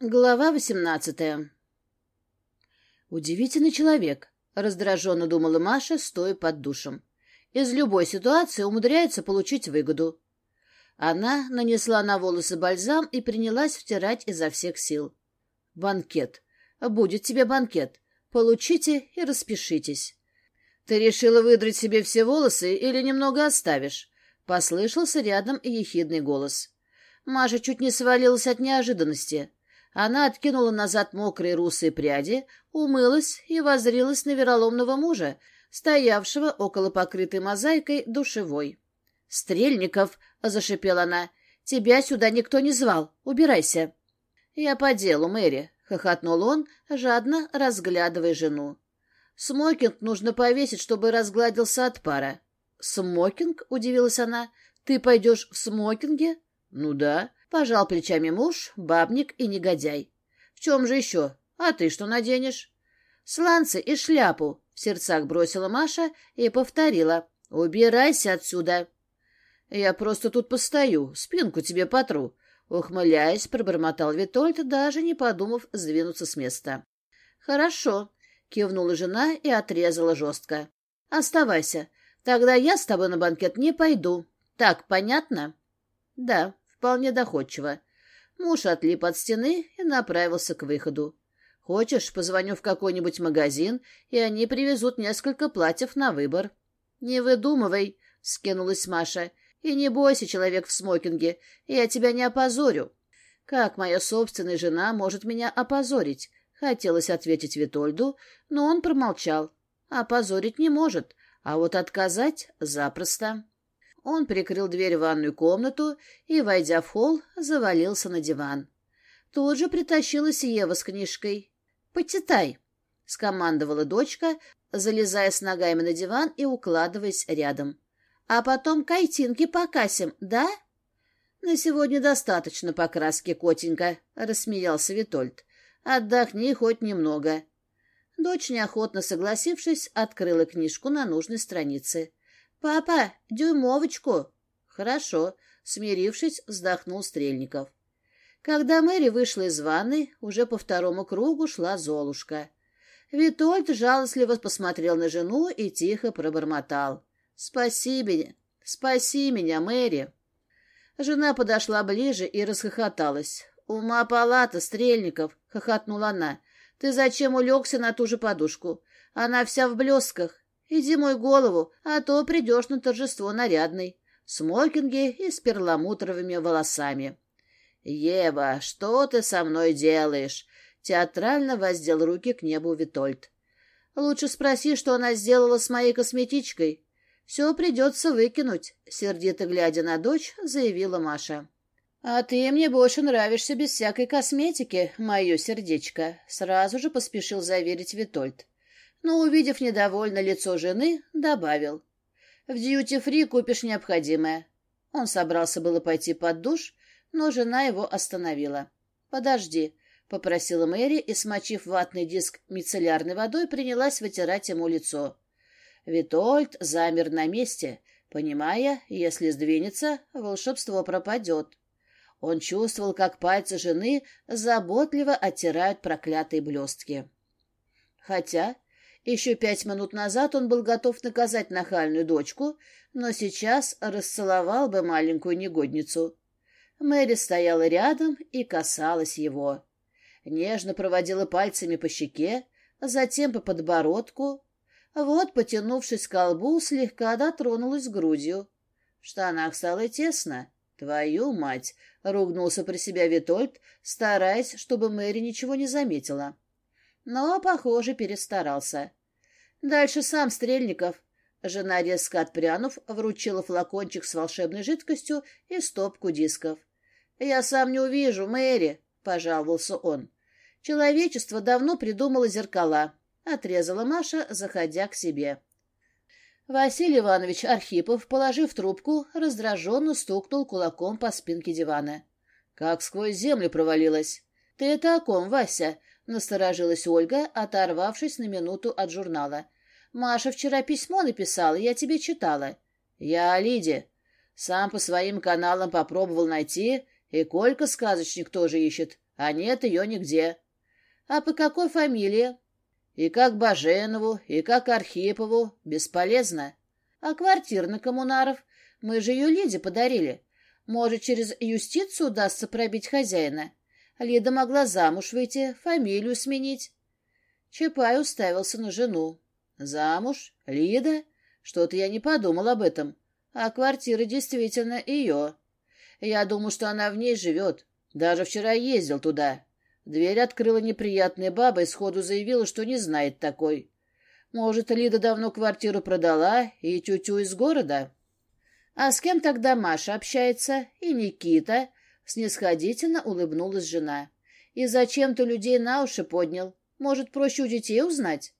Глава восемнадцатая. Удивительный человек, раздраженно думала Маша, стоя под душем. Из любой ситуации умудряется получить выгоду. Она нанесла на волосы бальзам и принялась втирать изо всех сил. Банкет. Будет тебе банкет. Получите и распишитесь. Ты решила выдрать себе все волосы или немного оставишь? Послышался рядом ехидный голос. Маша чуть не свалилась от неожиданности. — она откинула назад мокрые русые пряди, умылась и возрилась на вероломного мужа, стоявшего около покрытой мозаикой душевой. «Стрельников!» — зашипела она. «Тебя сюда никто не звал. Убирайся!» «Я по делу, Мэри!» — хохотнул он, жадно разглядывая жену. «Смокинг нужно повесить, чтобы разгладился от пара». «Смокинг?» — удивилась она. «Ты пойдешь в смокинге?» «Ну да. Пожал плечами муж, бабник и негодяй. В чем же еще? А ты что наденешь? Сланцы и шляпу, в сердцах бросила Маша и повторила. Убирайся отсюда. Я просто тут постою, спинку тебе потру. Ухмыляясь, пробормотал Витольд, даже не подумав сдвинуться с места. «Хорошо», — кивнула жена и отрезала жестко. «Оставайся. Тогда я с тобой на банкет не пойду. Так понятно?» «Да», вполне доходчиво. Муж отлип от стены и направился к выходу. Хочешь, позвоню в какой-нибудь магазин, и они привезут несколько платьев на выбор. — Не выдумывай, — скинулась Маша. — И не бойся, человек в смокинге, я тебя не опозорю. — Как моя собственная жена может меня опозорить? — хотелось ответить Витольду, но он промолчал. — Опозорить не может, а вот отказать запросто. Он прикрыл дверь в ванную комнату и, войдя в холл, завалился на диван. Тут же притащилась Ева с книжкой. «Почитай», — скомандовала дочка, залезая с ногами на диван и укладываясь рядом. «А потом кайтинки покасим, да?» «На сегодня достаточно покраски, котенька», — рассмеялся Витольд. «Отдохни хоть немного». Дочь, неохотно согласившись, открыла книжку на нужной странице. «Папа, дюймовочку!» «Хорошо», — смирившись, вздохнул Стрельников. Когда Мэри вышла из ванны, уже по второму кругу шла Золушка. Витольд жалостливо посмотрел на жену и тихо пробормотал. «Спаси меня, спаси меня, Мэри!» Жена подошла ближе и расхохоталась. «Ума палата, Стрельников!» — хохотнула она. «Ты зачем улегся на ту же подушку? Она вся в блесках. и зимой голову, а то придешь на торжество нарядный, в смокинге и с перламутровыми волосами. «Ева, что ты со мной делаешь?» Театрально воздел руки к небу Витольд. «Лучше спроси, что она сделала с моей косметичкой. Все придется выкинуть», — сердито глядя на дочь, заявила Маша. «А ты мне больше нравишься без всякой косметики, мое сердечко», — сразу же поспешил заверить Витольд но, увидев недовольное лицо жены, добавил. «В дьюти-фри купишь необходимое». Он собрался было пойти под душ, но жена его остановила. «Подожди», — попросила Мэри и, смочив ватный диск мицеллярной водой, принялась вытирать ему лицо. Витольд замер на месте, понимая, если сдвинется, волшебство пропадет. Он чувствовал, как пальцы жены заботливо оттирают проклятые блестки. Хотя еще пять минут назад он был готов наказать нахальную дочку, но сейчас расцеловал бы маленькую негодницу. Мэри стояла рядом и касалась его. Нежно проводила пальцами по щеке, затем по подбородку. Вот, потянувшись к колбу, слегка дотронулась грудью. В штанах стало тесно. «Твою мать!» — ругнулся при себя Витольд, стараясь, чтобы Мэри ничего не заметила но, похоже, перестарался. Дальше сам Стрельников. Жена, резко отпрянув, вручила флакончик с волшебной жидкостью и стопку дисков. «Я сам не увижу, Мэри», — пожаловался он. «Человечество давно придумало зеркала», — отрезала Маша, заходя к себе. Василий Иванович Архипов, положив трубку, раздраженно стукнул кулаком по спинке дивана. «Как сквозь землю провалилась!» «Ты это о ком, Вася?» Насторожилась Ольга, оторвавшись на минуту от журнала. «Маша вчера письмо написала, я тебе читала». «Я о Лиде. Сам по своим каналам попробовал найти, и Колька-сказочник тоже ищет, а нет ее нигде». «А по какой фамилии?» «И как Баженову, и как Архипову. Бесполезно». «А квартир на Коммунаров? Мы же ее Лиде подарили. Может, через юстицию удастся пробить хозяина?» Лида могла замуж выйти, фамилию сменить. Чапай уставился на жену. «Замуж? Лида? Что-то я не подумал об этом. А квартира действительно ее. Я думал, что она в ней живет. Даже вчера ездил туда. Дверь открыла неприятная баба и сходу заявила, что не знает такой. Может, Лида давно квартиру продала и тютю -тю из города?» «А с кем тогда Маша общается? И Никита? снисходительно улыбнулась жена. «И зачем ты людей на уши поднял? Может, проще у детей узнать?»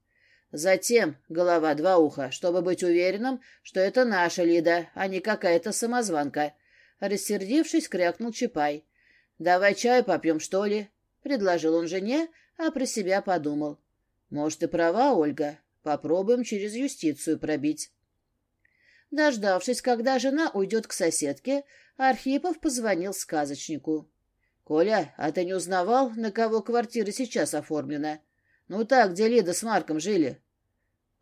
«Затем, голова два уха, чтобы быть уверенным, что это наша Лида, а не какая-то самозванка». Рассердившись, крякнул Чапай. «Давай чай попьем, что ли?» — предложил он жене, а про себя подумал. «Может, и права, Ольга. Попробуем через юстицию пробить». Дождавшись, когда жена уйдет к соседке, Архипов позвонил сказочнику. «Коля, а ты не узнавал, на кого квартира сейчас оформлена? Ну так, где Лида с Марком жили?»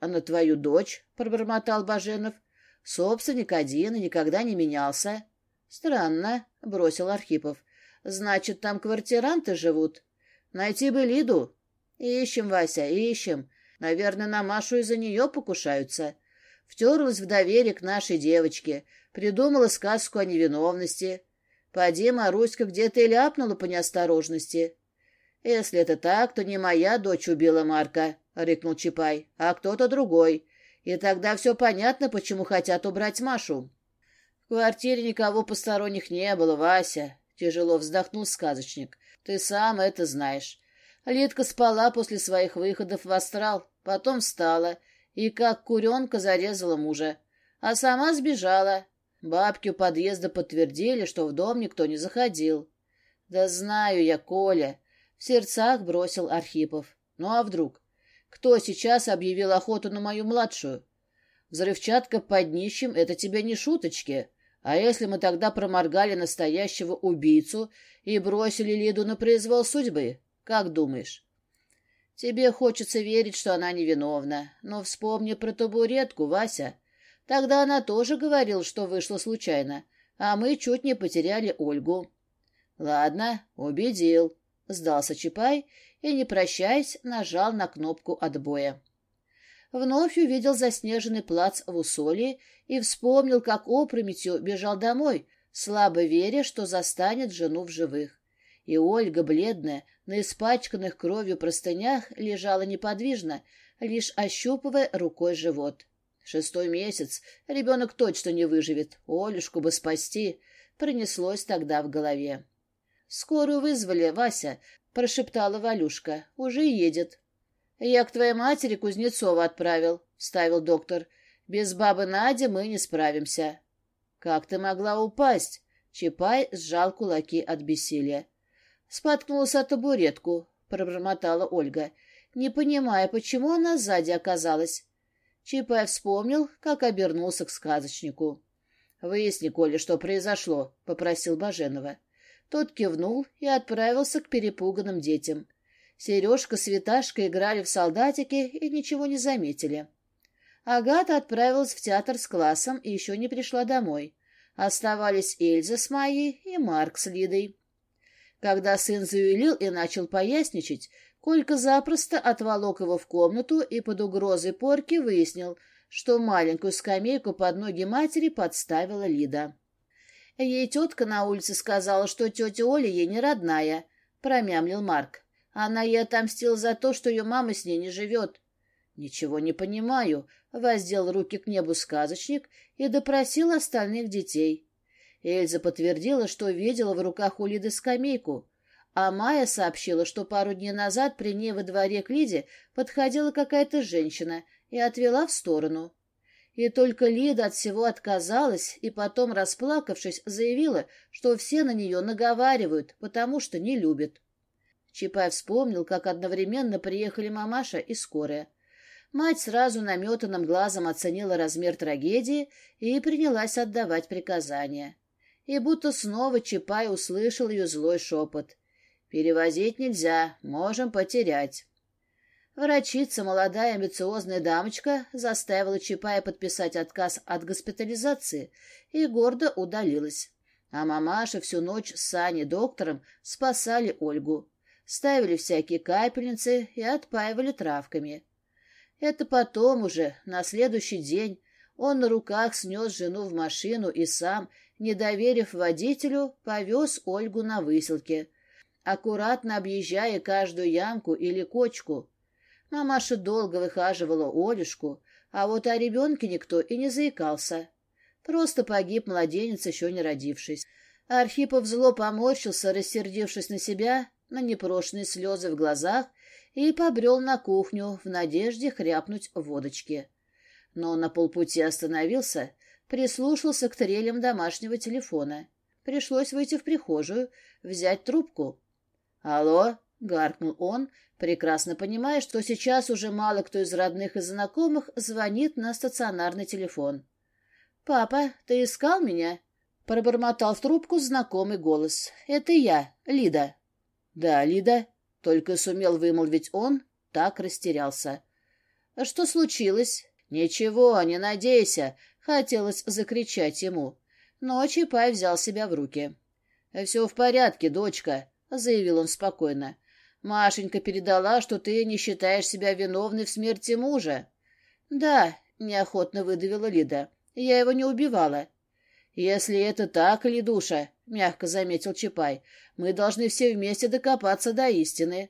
«А на твою дочь?» — пробормотал Баженов. «Собственник один и никогда не менялся». «Странно», — бросил Архипов. «Значит, там квартиранты живут? Найти бы Лиду?» «Ищем, Вася, ищем. Наверное, на Машу из-за нее покушаются. Втерлась в доверие к нашей девочке, придумала сказку о невиновности. Поди, Маруська где-то и ляпнула по неосторожности. «Если это так, то не моя дочь убила Марка», — рыкнул Чапай, — «а кто-то другой. И тогда все понятно, почему хотят убрать Машу». «В квартире никого посторонних не было, Вася», — тяжело вздохнул сказочник. «Ты сам это знаешь. Лидка спала после своих выходов в астрал, потом встала» и как куренка зарезала мужа, а сама сбежала. Бабки у подъезда подтвердили, что в дом никто не заходил. «Да знаю я, Коля!» — в сердцах бросил Архипов. «Ну а вдруг? Кто сейчас объявил охоту на мою младшую? Взрывчатка под нищим — это тебе не шуточки. А если мы тогда проморгали настоящего убийцу и бросили Лиду на произвол судьбы? Как думаешь?» Тебе хочется верить, что она невиновна, но вспомни про табуретку, Вася. Тогда она тоже говорила, что вышла случайно, а мы чуть не потеряли Ольгу. Ладно, убедил, сдался Чапай и, не прощаясь, нажал на кнопку отбоя. Вновь увидел заснеженный плац в усолье и вспомнил, как опрометью бежал домой, слабо веря, что застанет жену в живых и Ольга, бледная, на испачканных кровью простынях, лежала неподвижно, лишь ощупывая рукой живот. Шестой месяц. Ребенок точно не выживет. Олюшку бы спасти. Пронеслось тогда в голове. «Скорую вызвали, Вася», — прошептала Валюшка. «Уже едет». «Я к твоей матери Кузнецова отправил», — вставил доктор. «Без бабы Нади мы не справимся». «Как ты могла упасть?» Чапай сжал кулаки от бессилия. Споткнулась о табуретку, пробормотала Ольга, не понимая, почему она сзади оказалась. Чапай вспомнил, как обернулся к сказочнику. — Выясни, Коля, что произошло, — попросил Баженова. Тот кивнул и отправился к перепуганным детям. Сережка с Виташкой играли в солдатики и ничего не заметили. Агата отправилась в театр с классом и еще не пришла домой. Оставались Эльза с Майей и Марк с Лидой. Когда сын заюлил и начал поясничать, Колька запросто отволок его в комнату и под угрозой порки выяснил, что маленькую скамейку под ноги матери подставила Лида. Ей тетка на улице сказала, что тетя Оля ей не родная, промямлил Марк. Она ей отомстила за то, что ее мама с ней не живет. Ничего не понимаю, воздел руки к небу сказочник и допросил остальных детей. Эльза подтвердила, что видела в руках у Лиды скамейку, а Майя сообщила, что пару дней назад при ней во дворе к Лиде подходила какая-то женщина и отвела в сторону. И только Лида от всего отказалась и потом, расплакавшись, заявила, что все на нее наговаривают, потому что не любят. Чапай вспомнил, как одновременно приехали мамаша и скорая. Мать сразу наметанным глазом оценила размер трагедии и принялась отдавать приказания и будто снова Чапай услышал ее злой шепот. «Перевозить нельзя, можем потерять». Врачица, молодая амбициозная дамочка, заставила Чапая подписать отказ от госпитализации и гордо удалилась. А мамаша всю ночь с Саней доктором спасали Ольгу. Ставили всякие капельницы и отпаивали травками. Это потом уже, на следующий день, он на руках снес жену в машину и сам – не доверив водителю, повез Ольгу на выселке, аккуратно объезжая каждую ямку или кочку. Мамаша долго выхаживала Олюшку, а вот о ребенке никто и не заикался. Просто погиб младенец, еще не родившись. Архипов зло поморщился, рассердившись на себя, на непрошенные слезы в глазах, и побрел на кухню в надежде хряпнуть водочки. Но на полпути остановился прислушался к трелям домашнего телефона. Пришлось выйти в прихожую, взять трубку. «Алло!» — гаркнул он, прекрасно понимая, что сейчас уже мало кто из родных и знакомых звонит на стационарный телефон. «Папа, ты искал меня?» — пробормотал в трубку знакомый голос. «Это я, Лида». «Да, Лида», — только сумел вымолвить он, так растерялся. «Что случилось?» «Ничего, не надейся. Хотелось закричать ему, но Чапай взял себя в руки. «Все в порядке, дочка», — заявил он спокойно. «Машенька передала, что ты не считаешь себя виновной в смерти мужа». «Да», — неохотно выдавила Лида, — «я его не убивала». «Если это так, Лидуша», — мягко заметил Чапай, — «мы должны все вместе докопаться до истины».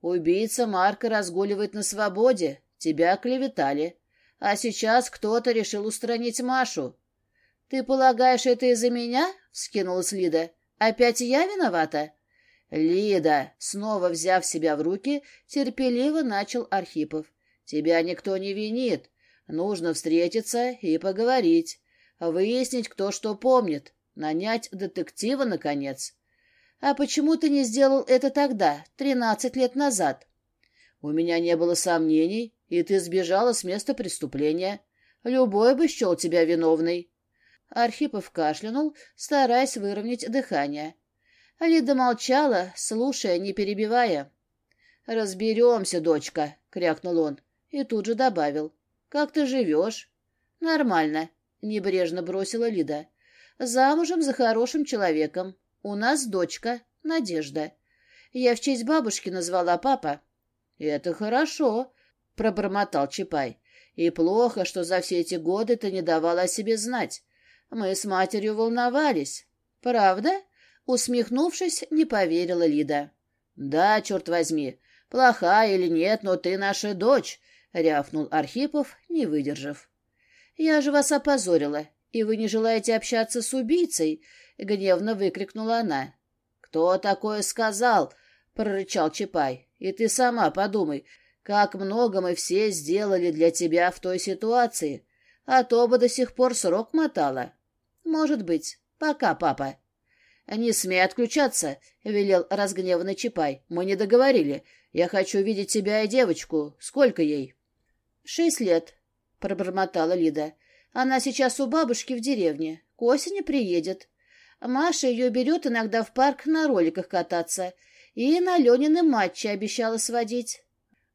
«Убийца Марка разгуливает на свободе. Тебя клеветали. А сейчас кто-то решил устранить Машу. — Ты полагаешь, это из-за меня? — вскинулась Лида. — Опять я виновата? — Лида, снова взяв себя в руки, терпеливо начал Архипов. — Тебя никто не винит. Нужно встретиться и поговорить. Выяснить, кто что помнит. Нанять детектива, наконец. — А почему ты не сделал это тогда, тринадцать лет назад? — У меня не было сомнений и ты сбежала с места преступления. Любой бы счел тебя виновной». Архипов кашлянул, стараясь выровнять дыхание. Лида молчала, слушая, не перебивая. «Разберемся, дочка», — крякнул он, и тут же добавил. «Как ты живешь?» «Нормально», — небрежно бросила Лида. «Замужем за хорошим человеком. У нас дочка, Надежда. Я в честь бабушки назвала папа». «Это хорошо», пробормотал Чапай. И плохо, что за все эти годы ты не давала о себе знать. Мы с матерью волновались. Правда? Усмехнувшись, не поверила Лида. Да, черт возьми, плохая или нет, но ты наша дочь, рявкнул Архипов, не выдержав. Я же вас опозорила, и вы не желаете общаться с убийцей, гневно выкрикнула она. Кто такое сказал? прорычал Чапай. И ты сама подумай, как много мы все сделали для тебя в той ситуации, а то бы до сих пор срок мотала. Может быть. Пока, папа. Не смей отключаться, — велел разгневанный Чапай. Мы не договорили. Я хочу видеть тебя и девочку. Сколько ей? Шесть лет, — пробормотала Лида. Она сейчас у бабушки в деревне. К осени приедет. Маша ее берет иногда в парк на роликах кататься. И на Ленины матчи обещала сводить.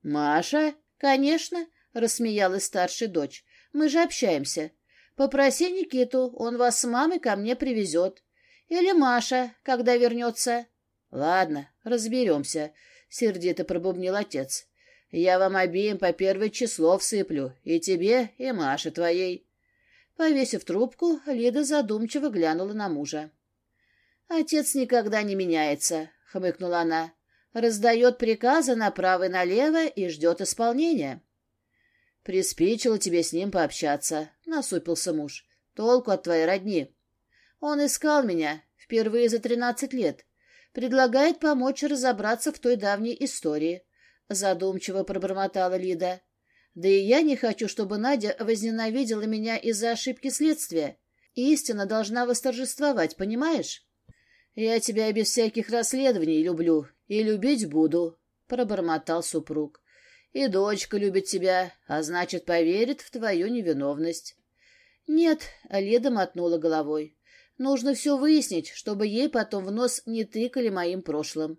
«Маша? Конечно!» — рассмеялась старшая дочь. «Мы же общаемся. Попроси Никиту, он вас с мамой ко мне привезет. Или Маша, когда вернется». «Ладно, разберемся», — сердито пробубнил отец. «Я вам обеим по первое число всыплю, и тебе, и Маше твоей». Повесив трубку, Лида задумчиво глянула на мужа. «Отец никогда не меняется», — хмыкнула она раздает приказы направо и налево и ждет исполнения. Приспичило тебе с ним пообщаться, — насупился муж. Толку от твоей родни. Он искал меня впервые за тринадцать лет. Предлагает помочь разобраться в той давней истории. Задумчиво пробормотала Лида. Да и я не хочу, чтобы Надя возненавидела меня из-за ошибки следствия. Истина должна восторжествовать, понимаешь? Я тебя и без всяких расследований люблю, и любить буду, пробормотал супруг. И дочка любит тебя, а значит, поверит в твою невиновность. Нет, Лида мотнула головой. Нужно все выяснить, чтобы ей потом в нос не тыкали моим прошлым.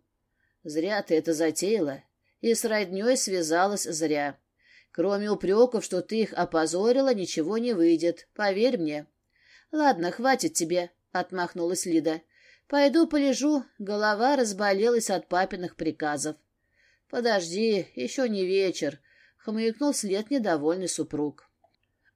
Зря ты это затеяла. И с родней связалась зря. Кроме упреков, что ты их опозорила, ничего не выйдет. Поверь мне. — Ладно, хватит тебе, — отмахнулась Лида. — Пойду полежу, голова разболелась от папиных приказов. — Подожди, еще не вечер, — хмыкнул след недовольный супруг.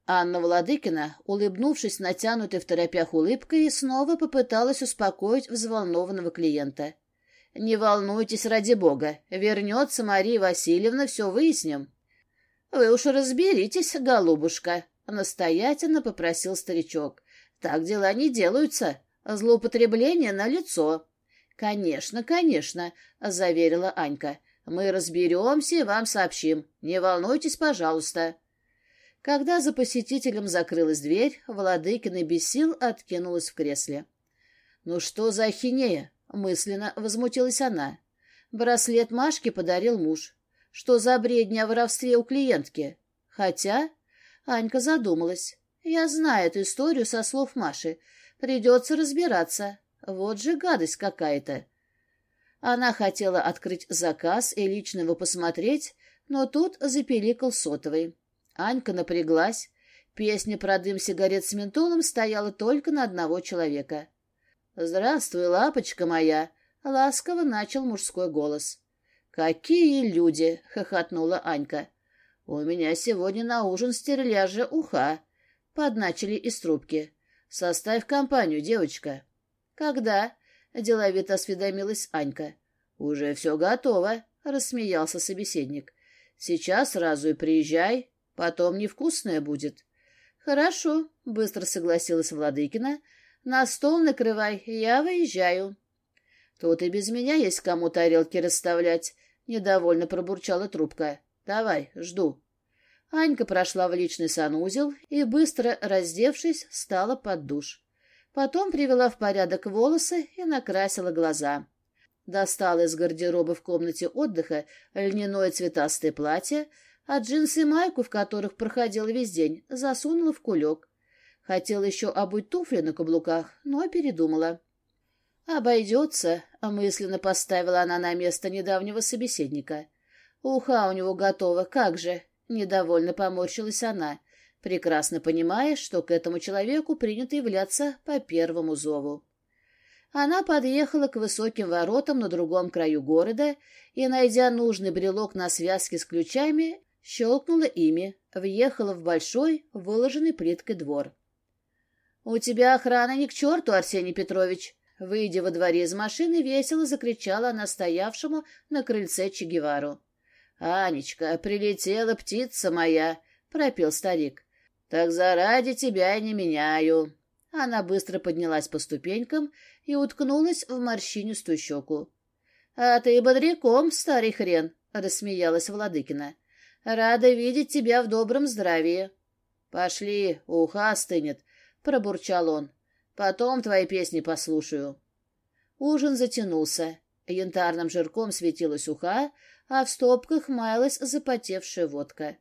Анна Владыкина, улыбнувшись натянутой в торопях улыбкой, снова попыталась успокоить взволнованного клиента. — Не волнуйтесь, ради бога, вернется Мария Васильевна, все выясним. — Вы уж разберитесь, голубушка, — настоятельно попросил старичок. — Так дела не делаются. — Злоупотребление на лицо. Конечно, конечно, заверила Анька. Мы разберемся и вам сообщим. Не волнуйтесь, пожалуйста. Когда за посетителем закрылась дверь, Владыкина без сил откинулась в кресле. «Ну что за хинея? мысленно возмутилась она. Браслет Машке подарил муж. «Что за бредня о воровстве у клиентки?» «Хотя...» — Анька задумалась. «Я знаю эту историю со слов Маши придется разбираться. Вот же гадость какая-то. Она хотела открыть заказ и лично его посмотреть, но тут запеликал сотовый. Анька напряглась. Песня про дым сигарет с ментолом стояла только на одного человека. «Здравствуй, лапочка моя!» — ласково начал мужской голос. «Какие люди!» — хохотнула Анька. «У меня сегодня на ужин стерляжа уха!» — подначили из трубки. Составь компанию, девочка. Когда? Деловито осведомилась Анька. Уже все готово, рассмеялся собеседник. Сейчас сразу и приезжай, потом невкусное будет. Хорошо, быстро согласилась Владыкина. На стол накрывай, я выезжаю. Тут и без меня есть кому тарелки расставлять, недовольно пробурчала трубка. Давай, жду. Анька прошла в личный санузел и, быстро раздевшись, стала под душ. Потом привела в порядок волосы и накрасила глаза. Достала из гардероба в комнате отдыха льняное цветастое платье, а джинсы и майку, в которых проходила весь день, засунула в кулек. Хотела еще обуть туфли на каблуках, но передумала. «Обойдется», — мысленно поставила она на место недавнего собеседника. «Уха у него готова, как же!» недовольно поморщилась она, прекрасно понимая, что к этому человеку принято являться по первому зову. Она подъехала к высоким воротам на другом краю города и, найдя нужный брелок на связке с ключами, щелкнула ими, въехала в большой, выложенный плиткой двор. — У тебя охрана не к черту, Арсений Петрович! — выйдя во дворе из машины, весело закричала она стоявшему на крыльце Чегевару. «Анечка, прилетела птица моя!» — пропел старик. «Так заради тебя не меняю!» Она быстро поднялась по ступенькам и уткнулась в морщинистую щеку. «А ты бодряком, старый хрен!» — рассмеялась Владыкина. «Рада видеть тебя в добром здравии!» «Пошли, уха остынет!» — пробурчал он. «Потом твои песни послушаю». Ужин затянулся. Янтарным жирком светилась уха, а в стопках маялась запотевшая водка.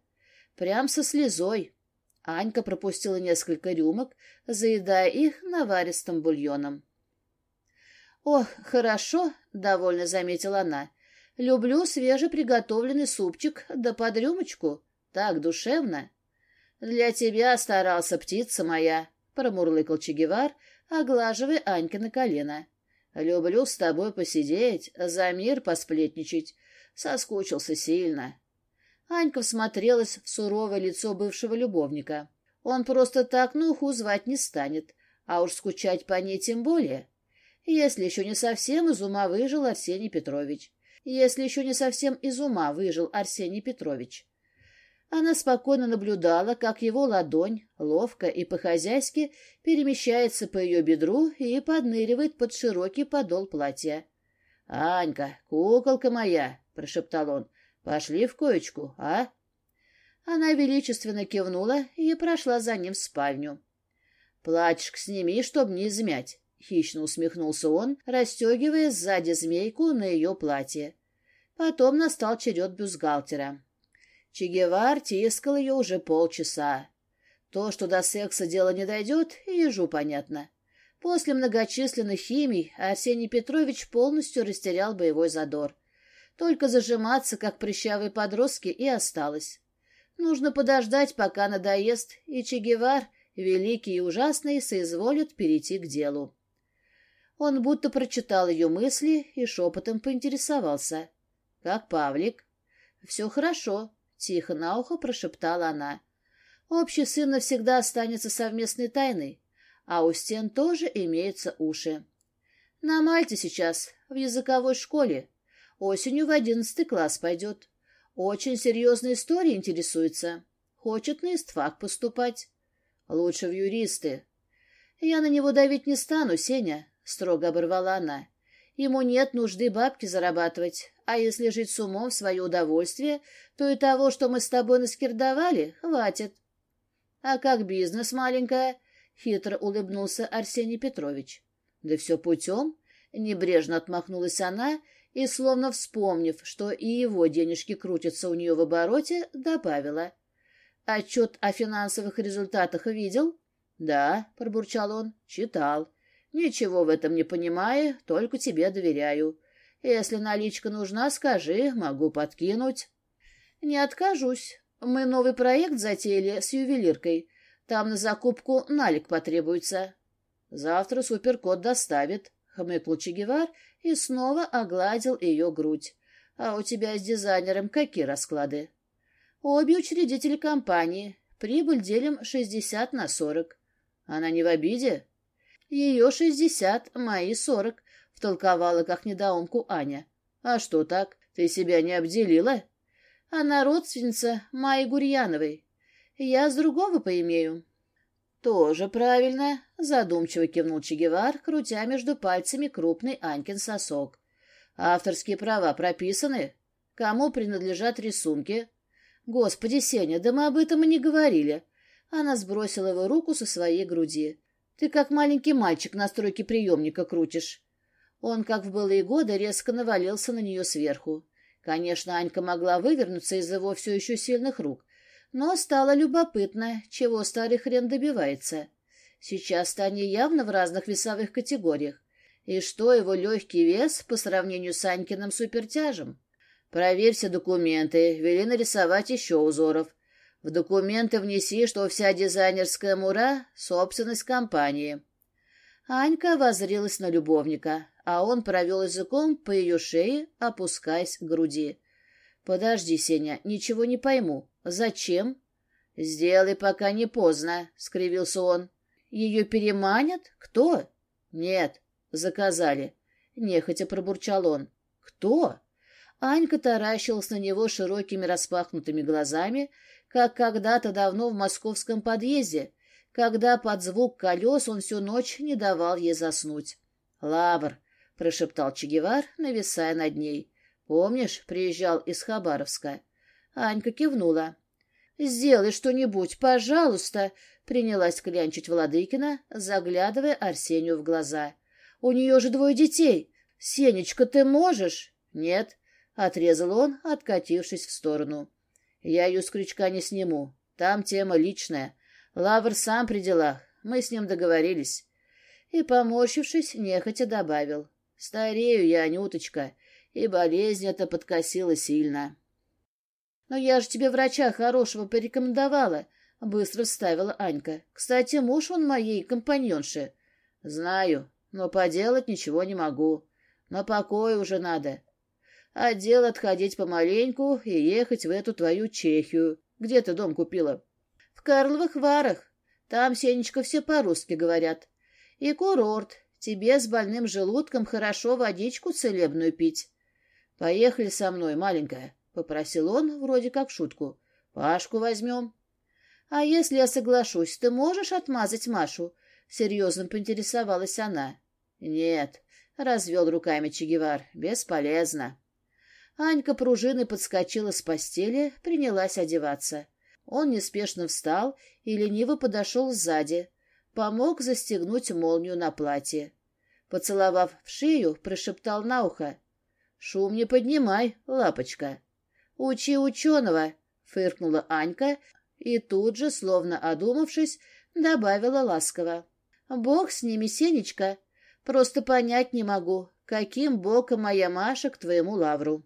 Прям со слезой. Анька пропустила несколько рюмок, заедая их наваристым бульоном. «Ох, хорошо», — довольно заметила она. «Люблю свежеприготовленный супчик да под рюмочку. Так душевно». «Для тебя старался птица моя», — промурлыкал Чегевар, оглаживая Анька на колено. Люблю с тобой посидеть, за мир посплетничать. Соскучился сильно. Анька всмотрелась в суровое лицо бывшего любовника. Он просто так на уху звать не станет, а уж скучать по ней тем более. Если еще не совсем из ума выжил Арсений Петрович. Если еще не совсем из ума выжил Арсений Петрович. Она спокойно наблюдала, как его ладонь, ловко и по-хозяйски, перемещается по ее бедру и подныривает под широкий подол платья. — Анька, куколка моя! — прошептал он. — Пошли в коечку, а? Она величественно кивнула и прошла за ним в спальню. — Платьишко сними, чтоб не измять! — хищно усмехнулся он, расстегивая сзади змейку на ее платье. Потом настал черед бюстгальтера. Чегевар тискал ее уже полчаса. То, что до секса дело не дойдет, ежу понятно. После многочисленных химий Арсений Петрович полностью растерял боевой задор. Только зажиматься, как прыщавые подростки, и осталось. Нужно подождать, пока надоест, и Чегевар, великий и ужасный, соизволит перейти к делу. Он будто прочитал ее мысли и шепотом поинтересовался. «Как Павлик?» «Все хорошо», тихо на ухо прошептала она. Общий сын навсегда останется совместной тайной, а у стен тоже имеются уши. На Мальте сейчас, в языковой школе. Осенью в одиннадцатый класс пойдет. Очень серьезной историей интересуется. Хочет на истфак поступать. Лучше в юристы. Я на него давить не стану, Сеня, — строго оборвала она. Ему нет нужды бабки зарабатывать, а если жить с умом в свое удовольствие, то и того, что мы с тобой наскирдовали, хватит. — А как бизнес, маленькая? — хитро улыбнулся Арсений Петрович. — Да все путем. Небрежно отмахнулась она и, словно вспомнив, что и его денежки крутятся у нее в обороте, добавила. — Отчет о финансовых результатах видел? — Да, — пробурчал он, — читал. — Ничего в этом не понимая, только тебе доверяю. Если наличка нужна, скажи, могу подкинуть. Не откажусь. Мы новый проект затеяли с ювелиркой. Там на закупку налик потребуется. Завтра суперкот доставит, хмыкнул Чегевар и снова огладил ее грудь. А у тебя с дизайнером какие расклады? Обе учредители компании. Прибыль делим 60 на 40. Она не в обиде? Ее шестьдесят, а мои сорок, — втолковала как недоумку Аня. — А что так? Ты себя не обделила? — Она родственница Майи Гурьяновой. Я с другого поимею. — Тоже правильно, — задумчиво кивнул Чегевар, крутя между пальцами крупный Анькин сосок. — Авторские права прописаны? Кому принадлежат рисунки? — Господи, Сеня, да мы об этом и не говорили. Она сбросила его руку со своей груди. Ты как маленький мальчик на стройке приемника крутишь. Он, как в былые годы, резко навалился на нее сверху. Конечно, Анька могла вывернуться из его все еще сильных рук, но стало любопытно, чего старый хрен добивается. Сейчас-то они явно в разных весовых категориях. И что его легкий вес по сравнению с Анькиным супертяжем? Проверь все документы, вели нарисовать еще узоров. В документы внеси, что вся дизайнерская мура — собственность компании». Анька возрилась на любовника, а он провел языком по ее шее, опускаясь к груди. «Подожди, Сеня, ничего не пойму. Зачем?» «Сделай, пока не поздно», — скривился он. «Ее переманят? Кто?» «Нет, заказали», — нехотя пробурчал он. «Кто?» Анька таращилась на него широкими распахнутыми глазами, — как когда-то давно в московском подъезде, когда под звук колес он всю ночь не давал ей заснуть. «Лавр», — прошептал Чегевар, нависая над ней. «Помнишь, приезжал из Хабаровска?» Анька кивнула. «Сделай что-нибудь, пожалуйста!» — принялась клянчить Владыкина, заглядывая Арсению в глаза. «У нее же двое детей! Сенечка, ты можешь?» «Нет!» — отрезал он, откатившись в сторону. Я ее с крючка не сниму. Там тема личная. Лавр сам при делах. Мы с ним договорились. И, поморщившись, нехотя добавил. Старею я, Анюточка, и болезнь эта подкосила сильно. Но я же тебе врача хорошего порекомендовала, быстро вставила Анька. Кстати, муж он моей компаньонши. Знаю, но поделать ничего не могу. На покой уже надо отдел а отходить помаленьку и ехать в эту твою Чехию. Где ты дом купила? — В Карловых Варах. Там, Сенечка, все по-русски говорят. И курорт. Тебе с больным желудком хорошо водичку целебную пить. — Поехали со мной, маленькая, — попросил он, вроде как шутку. — Пашку возьмем. — А если я соглашусь, ты можешь отмазать Машу? — серьезно поинтересовалась она. — Нет, — развел руками Чегевар, — бесполезно. Анька пружиной подскочила с постели, принялась одеваться. Он неспешно встал и лениво подошел сзади. Помог застегнуть молнию на платье. Поцеловав в шею, прошептал на ухо. «Шум не поднимай, лапочка!» «Учи ученого!» — фыркнула Анька и тут же, словно одумавшись, добавила ласково. «Бог с ними, Сенечка! Просто понять не могу, каким боком моя Маша к твоему лавру!»